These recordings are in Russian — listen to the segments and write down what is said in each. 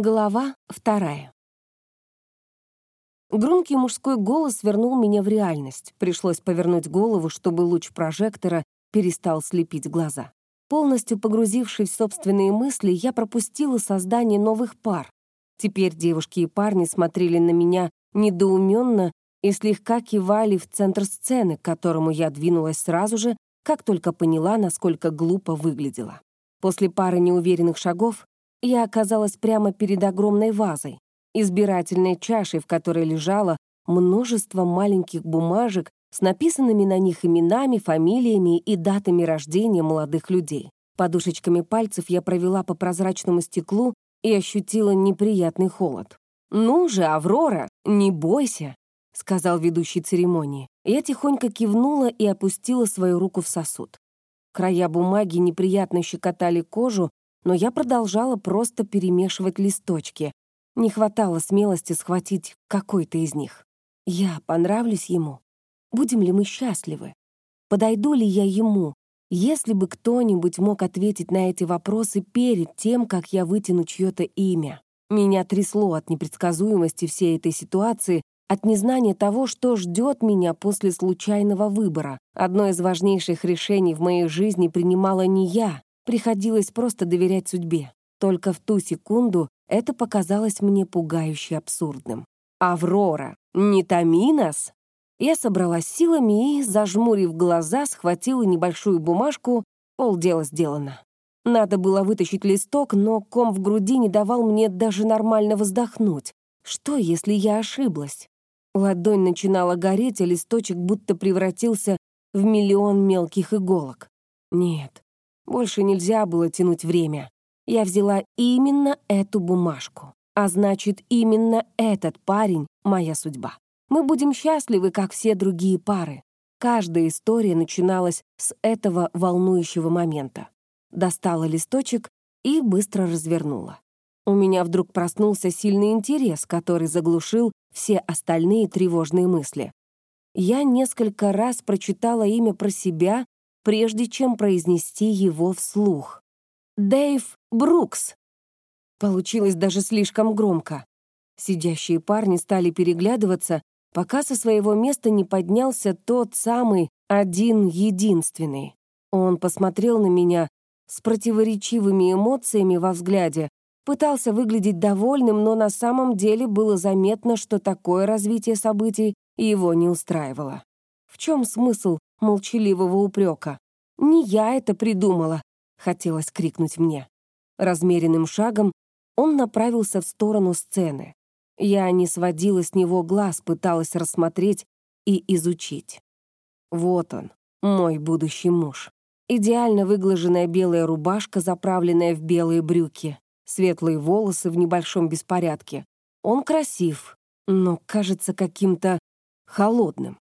Глава вторая. Громкий мужской голос вернул меня в реальность. Пришлось повернуть голову, чтобы луч прожектора перестал слепить глаза. Полностью погрузившись в собственные мысли, я пропустила создание новых пар. Теперь девушки и парни смотрели на меня недоуменно и слегка кивали в центр сцены, к которому я двинулась сразу же, как только поняла, насколько глупо выглядела. После пары неуверенных шагов я оказалась прямо перед огромной вазой, избирательной чашей, в которой лежало множество маленьких бумажек с написанными на них именами, фамилиями и датами рождения молодых людей. Подушечками пальцев я провела по прозрачному стеклу и ощутила неприятный холод. «Ну же, Аврора, не бойся», — сказал ведущий церемонии. Я тихонько кивнула и опустила свою руку в сосуд. Края бумаги неприятно щекотали кожу, но я продолжала просто перемешивать листочки. Не хватало смелости схватить какой-то из них. Я понравлюсь ему? Будем ли мы счастливы? Подойду ли я ему? Если бы кто-нибудь мог ответить на эти вопросы перед тем, как я вытяну чье-то имя. Меня трясло от непредсказуемости всей этой ситуации, от незнания того, что ждет меня после случайного выбора. Одно из важнейших решений в моей жизни принимала не я, Приходилось просто доверять судьбе. Только в ту секунду это показалось мне пугающе абсурдным. «Аврора, не томи нас!» Я собралась силами и, зажмурив глаза, схватила небольшую бумажку, полдела сделано. Надо было вытащить листок, но ком в груди не давал мне даже нормально вздохнуть. Что, если я ошиблась? Ладонь начинала гореть, а листочек будто превратился в миллион мелких иголок. Нет, больше нельзя было тянуть время. Я взяла именно эту бумажку. А значит, именно этот парень — моя судьба. Мы будем счастливы, как все другие пары. Каждая история начиналась с этого волнующего момента. Достала листочек и быстро развернула. У меня вдруг проснулся сильный интерес, который заглушил все остальные тревожные мысли. Я несколько раз прочитала имя про себя прежде чем произнести его вслух. «Дэйв Брукс!» Получилось даже слишком громко. Сидящие парни стали переглядываться, пока со своего места не поднялся тот самый один-единственный. Он посмотрел на меня с противоречивыми эмоциями во взгляде, пытался выглядеть довольным, но на самом деле было заметно, что такое развитие событий его не устраивало. В чем смысл молчаливого упрека? «Не я это придумала!» — хотелось крикнуть мне. Размеренным шагом он направился в сторону сцены. Я не сводила с него глаз, пыталась рассмотреть и изучить. Вот он, мой будущий муж. Идеально выглаженная белая рубашка, заправленная в белые брюки, светлые волосы в небольшом беспорядке. Он красив, но кажется каким-то холодным.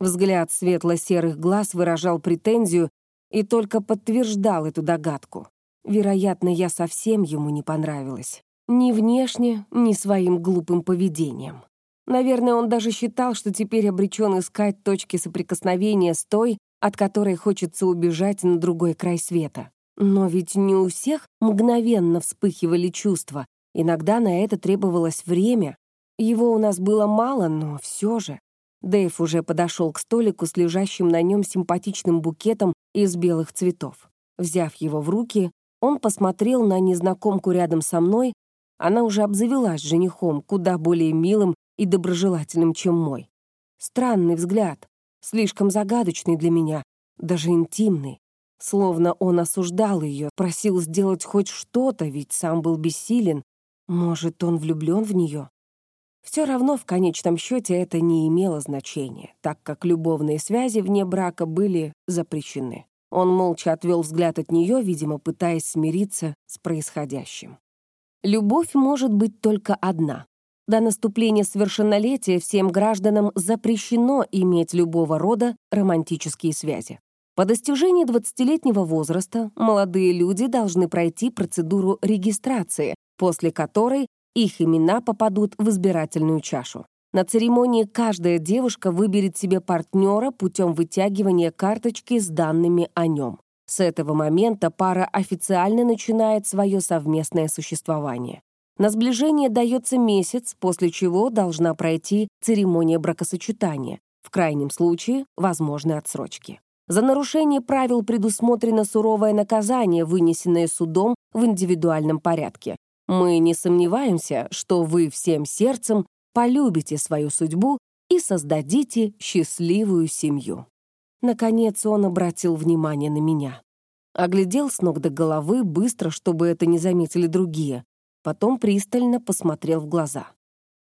Взгляд светло-серых глаз выражал претензию и только подтверждал эту догадку. Вероятно, я совсем ему не понравилась. Ни внешне, ни своим глупым поведением. Наверное, он даже считал, что теперь обречен искать точки соприкосновения с той, от которой хочется убежать на другой край света. Но ведь не у всех мгновенно вспыхивали чувства. Иногда на это требовалось время. Его у нас было мало, но все же. Дэйв уже подошел к столику с лежащим на нем симпатичным букетом из белых цветов. Взяв его в руки, он посмотрел на незнакомку рядом со мной. Она уже обзавелась женихом, куда более милым и доброжелательным, чем мой. Странный взгляд, слишком загадочный для меня, даже интимный. Словно он осуждал ее, просил сделать хоть что-то, ведь сам был бессилен. Может, он влюблен в нее? Все равно в конечном счете это не имело значения, так как любовные связи вне брака были запрещены. Он молча отвел взгляд от нее, видимо, пытаясь смириться с происходящим. Любовь может быть только одна. До наступления совершеннолетия всем гражданам запрещено иметь любого рода романтические связи. По достижении 20-летнего возраста молодые люди должны пройти процедуру регистрации, после которой их имена попадут в избирательную чашу. На церемонии каждая девушка выберет себе партнера путем вытягивания карточки с данными о нем. С этого момента пара официально начинает свое совместное существование. На сближение дается месяц, после чего должна пройти церемония бракосочетания. В крайнем случае возможны отсрочки. За нарушение правил предусмотрено суровое наказание, вынесенное судом в индивидуальном порядке. Мы не сомневаемся, что вы всем сердцем полюбите свою судьбу и создадите счастливую семью. Наконец он обратил внимание на меня. Оглядел с ног до головы быстро, чтобы это не заметили другие. Потом пристально посмотрел в глаза.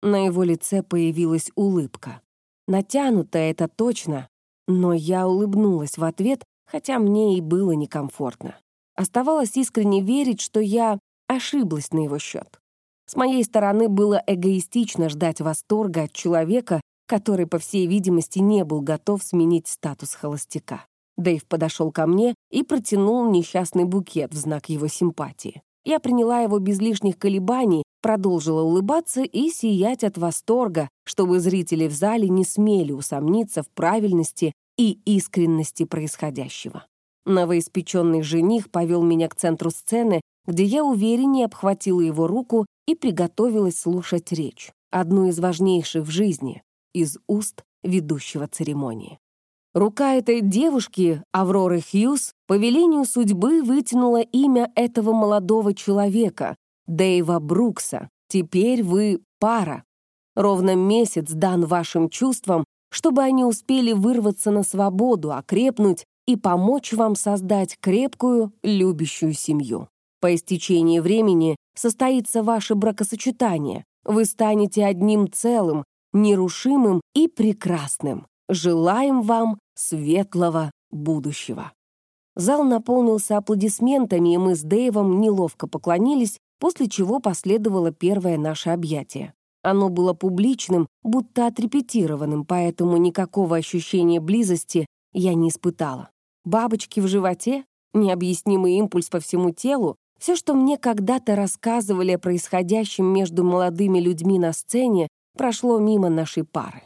На его лице появилась улыбка. Натянутая это точно, но я улыбнулась в ответ, хотя мне и было некомфортно. Оставалось искренне верить, что я ошиблась на его счет. С моей стороны было эгоистично ждать восторга от человека, который, по всей видимости, не был готов сменить статус холостяка. Дэйв подошел ко мне и протянул несчастный букет в знак его симпатии. Я приняла его без лишних колебаний, продолжила улыбаться и сиять от восторга, чтобы зрители в зале не смели усомниться в правильности и искренности происходящего. Новоиспеченный жених повел меня к центру сцены, где я увереннее обхватила его руку и приготовилась слушать речь, одну из важнейших в жизни, из уст ведущего церемонии. Рука этой девушки, Авроры Хьюз, по велению судьбы вытянула имя этого молодого человека, Дэйва Брукса. Теперь вы пара. Ровно месяц дан вашим чувствам, чтобы они успели вырваться на свободу, окрепнуть и помочь вам создать крепкую, любящую семью. По истечении времени состоится ваше бракосочетание. Вы станете одним целым, нерушимым и прекрасным. Желаем вам светлого будущего. Зал наполнился аплодисментами, и мы с Дэйвом неловко поклонились, после чего последовало первое наше объятие. Оно было публичным, будто отрепетированным, поэтому никакого ощущения близости я не испытала. Бабочки в животе, необъяснимый импульс по всему телу, все, что мне когда-то рассказывали о происходящем между молодыми людьми на сцене, прошло мимо нашей пары.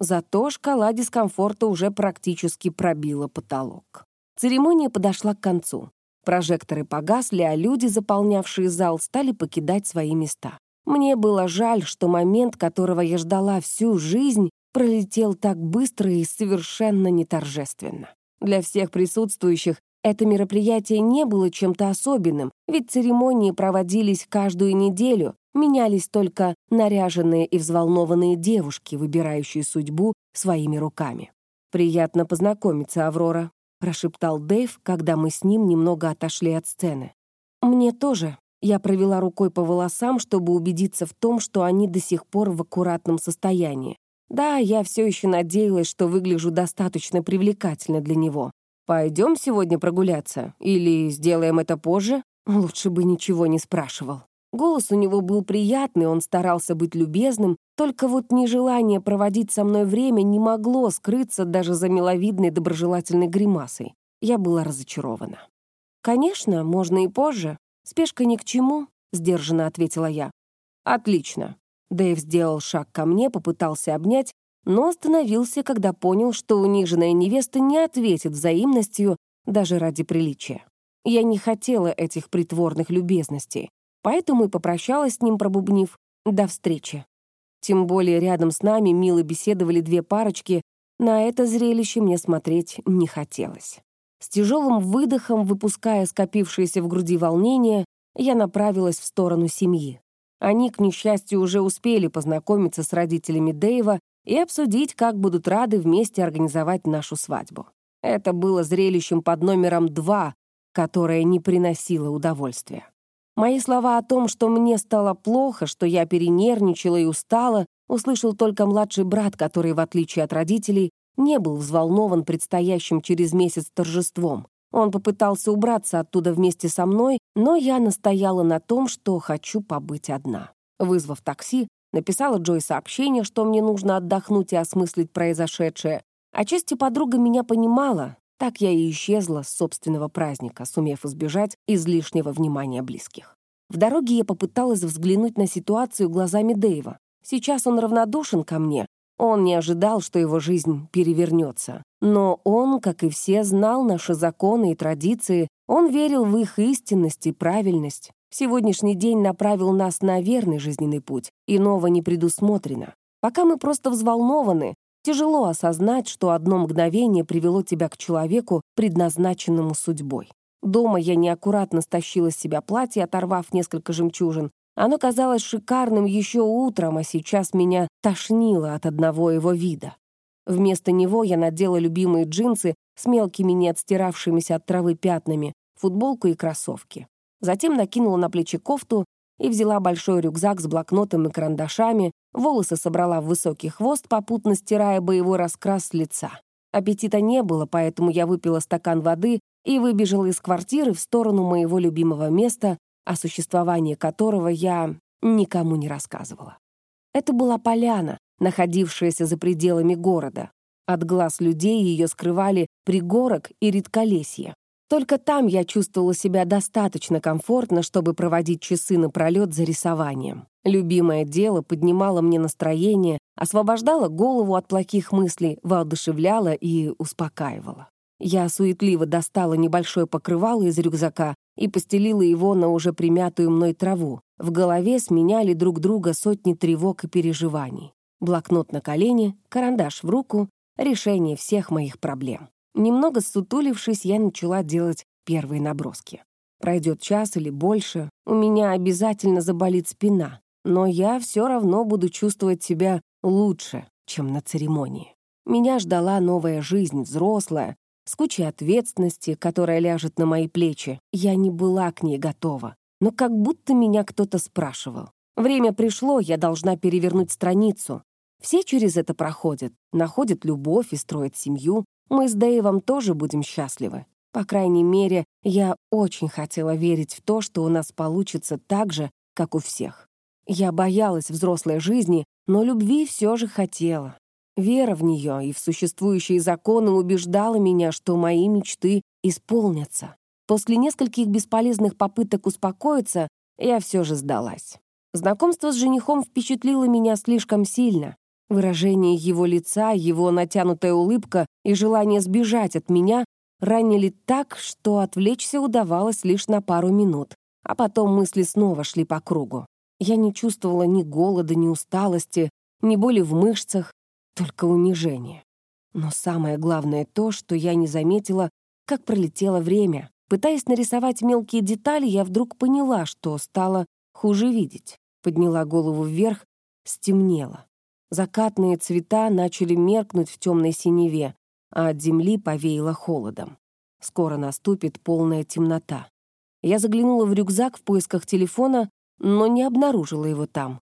Зато шкала дискомфорта уже практически пробила потолок. Церемония подошла к концу. Прожекторы погасли, а люди, заполнявшие зал, стали покидать свои места. Мне было жаль, что момент, которого я ждала всю жизнь, пролетел так быстро и совершенно неторжественно. Для всех присутствующих это мероприятие не было чем-то особенным, ведь церемонии проводились каждую неделю, менялись только наряженные и взволнованные девушки, выбирающие судьбу своими руками. «Приятно познакомиться, Аврора», — прошептал Дэйв, когда мы с ним немного отошли от сцены. «Мне тоже». Я провела рукой по волосам, чтобы убедиться в том, что они до сих пор в аккуратном состоянии. Да, я все еще надеялась, что выгляжу достаточно привлекательно для него. «Пойдем сегодня прогуляться? Или сделаем это позже?» Лучше бы ничего не спрашивал. Голос у него был приятный, он старался быть любезным, только вот нежелание проводить со мной время не могло скрыться даже за миловидной доброжелательной гримасой. Я была разочарована. «Конечно, можно и позже. Спешка ни к чему», — сдержанно ответила я. «Отлично». Дэйв сделал шаг ко мне, попытался обнять, но остановился, когда понял, что униженная невеста не ответит взаимностью даже ради приличия. Я не хотела этих притворных любезностей поэтому и попрощалась с ним, пробубнив «до встречи». Тем более рядом с нами мило беседовали две парочки, на это зрелище мне смотреть не хотелось. С тяжелым выдохом, выпуская скопившееся в груди волнение, я направилась в сторону семьи. Они, к несчастью, уже успели познакомиться с родителями Дэйва и обсудить, как будут рады вместе организовать нашу свадьбу. Это было зрелищем под номером два, которое не приносило удовольствия. Мои слова о том, что мне стало плохо, что я перенервничала и устала, услышал только младший брат, который, в отличие от родителей, не был взволнован предстоящим через месяц торжеством. Он попытался убраться оттуда вместе со мной, но я настояла на том, что хочу побыть одна. Вызвав такси, написала Джой сообщение, что мне нужно отдохнуть и осмыслить произошедшее. Отчасти подруга меня понимала, так я и исчезла с собственного праздника, сумев избежать излишнего внимания близких. В дороге я попыталась взглянуть на ситуацию глазами Дэйва. Сейчас он равнодушен ко мне. Он не ожидал, что его жизнь перевернется. Но он, как и все, знал наши законы и традиции, он верил в их истинность и правильность. Сегодняшний день направил нас на верный жизненный путь, иного не предусмотрено. Пока мы просто взволнованы, тяжело осознать, что одно мгновение привело тебя к человеку, предназначенному судьбой. Дома я неаккуратно стащила с себя платье, оторвав несколько жемчужин. Оно казалось шикарным еще утром, а сейчас меня тошнило от одного его вида. Вместо него я надела любимые джинсы с мелкими не отстиравшимися от травы пятнами, футболку и кроссовки. Затем накинула на плечи кофту и взяла большой рюкзак с блокнотом и карандашами, волосы собрала в высокий хвост, попутно стирая боевой раскрас с лица. Аппетита не было, поэтому я выпила стакан воды и выбежала из квартиры в сторону моего любимого места, о существовании которого я никому не рассказывала. Это была поляна, находившаяся за пределами города. От глаз людей ее скрывали пригорок и редколесье. Только там я чувствовала себя достаточно комфортно, чтобы проводить часы напролет за рисованием. Любимое дело поднимало мне настроение, освобождало голову от плохих мыслей, воодушевляло и успокаивало. Я суетливо достала небольшое покрывало из рюкзака и постелила его на уже примятую мной траву. В голове сменяли друг друга сотни тревог и переживаний. Блокнот на колени, карандаш в руку, решение всех моих проблем. Немного ссутулившись, я начала делать первые наброски. Пройдет час или больше, у меня обязательно заболит спина, но я все равно буду чувствовать себя лучше, чем на церемонии. Меня ждала новая жизнь, взрослая, с кучей ответственности, которая ляжет на мои плечи. Я не была к ней готова, но как будто меня кто-то спрашивал. Время пришло, я должна перевернуть страницу. Все через это проходят, находят любовь и строят семью, мы с Дэйвом тоже будем счастливы. По крайней мере, я очень хотела верить в то, что у нас получится так же, как у всех. Я боялась взрослой жизни, но любви все же хотела. Вера в нее и в существующие законы убеждала меня, что мои мечты исполнятся. После нескольких бесполезных попыток успокоиться, я все же сдалась. Знакомство с женихом впечатлило меня слишком сильно. Выражение его лица, его натянутая улыбка и желание сбежать от меня ранили так, что отвлечься удавалось лишь на пару минут, а потом мысли снова шли по кругу. Я не чувствовала ни голода, ни усталости, ни боли в мышцах, только унижение. Но самое главное то, что я не заметила, как пролетело время. Пытаясь нарисовать мелкие детали, я вдруг поняла, что стало хуже видеть. Подняла голову вверх, стемнело. Закатные цвета начали меркнуть в темной синеве, а от земли повеяло холодом. Скоро наступит полная темнота. Я заглянула в рюкзак в поисках телефона, но не обнаружила его там.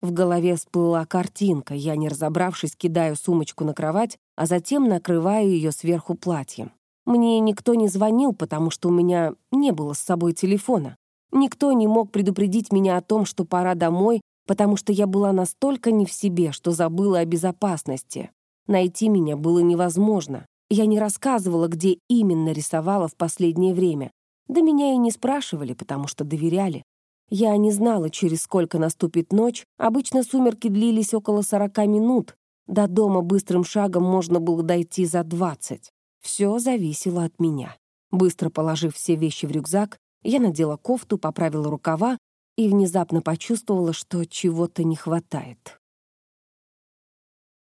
В голове всплыла картинка, я, не разобравшись, кидаю сумочку на кровать, а затем накрываю ее сверху платьем. Мне никто не звонил, потому что у меня не было с собой телефона. Никто не мог предупредить меня о том, что пора домой потому что я была настолько не в себе, что забыла о безопасности. Найти меня было невозможно. Я не рассказывала, где именно рисовала в последнее время. Да меня и не спрашивали, потому что доверяли. Я не знала, через сколько наступит ночь. Обычно сумерки длились около 40 минут. До дома быстрым шагом можно было дойти за 20. Все зависело от меня. Быстро положив все вещи в рюкзак, я надела кофту, поправила рукава и внезапно почувствовала, что чего-то не хватает.